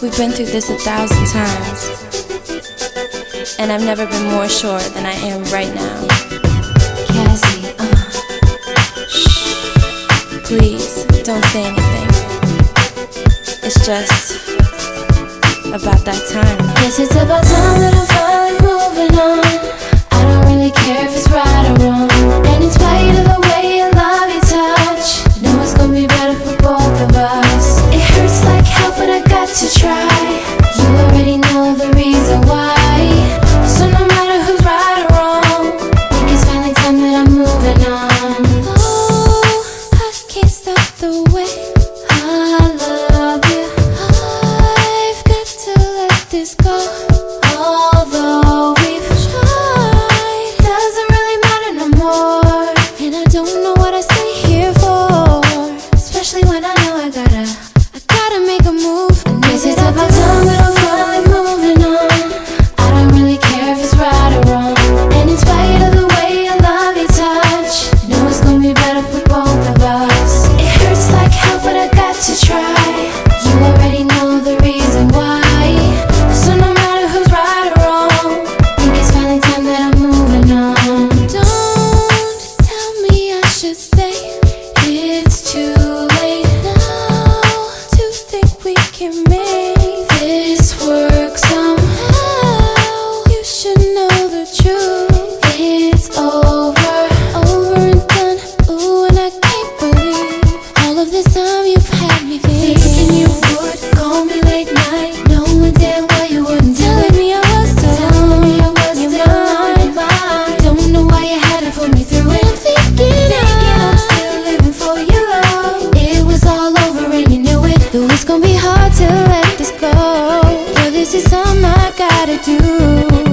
We've been through this a thousand times, and I've never been more sure than I am right now. Cassie, uh, Shh, please don't say anything. It's just about that time. guess it's about time that I'm finally moving on. this world. you.